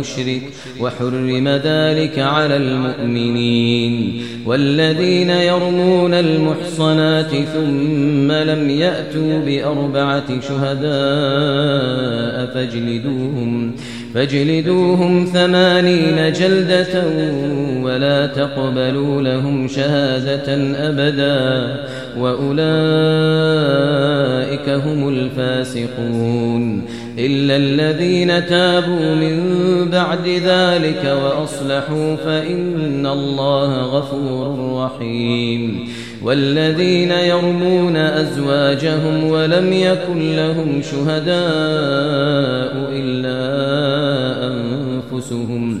المشرك وحرم ذلك على المؤمنين والذين يرمون المحصنات ثم لم يأتوا بأربعة شهداء فاجلدوهم فاجلدوهم ثمانين جلدة ولا تقبلوا لهم شهادة أبدا وأولئك هم الفاسقون إلا الذين تابوا من بعد ذلك وأصلحوا فإن الله غفور رحيم. والذين يرمون أزواجهم ولم يكن لهم شهداء إلا أنفسهم إلا أنفسهم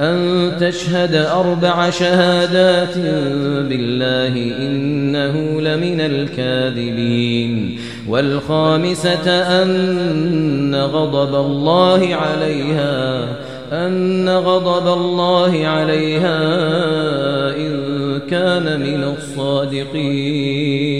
أن تشهد أربع شهادات بالله إنه لمن الكاذبين والخامسة أن غضب الله عليها أن غضب الله عليها إن كان من الصادقين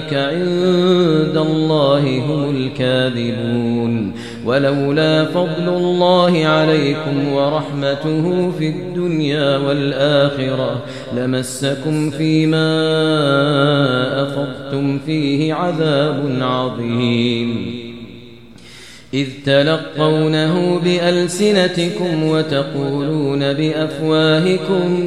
ذلك عند الله هم الكاذبون. ولولا فضل الله عليكم ورحمته في الدنيا والآخرة لمسكم فيما أفضتم فيه عذاب عظيم. إذ تلقونه بألسنتكم وتقولون بأفواهكم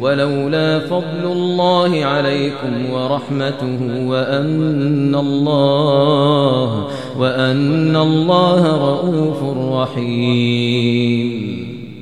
ولولا فضل الله عليكم ورحمته وأن الله وأن الله رؤوف رحيم.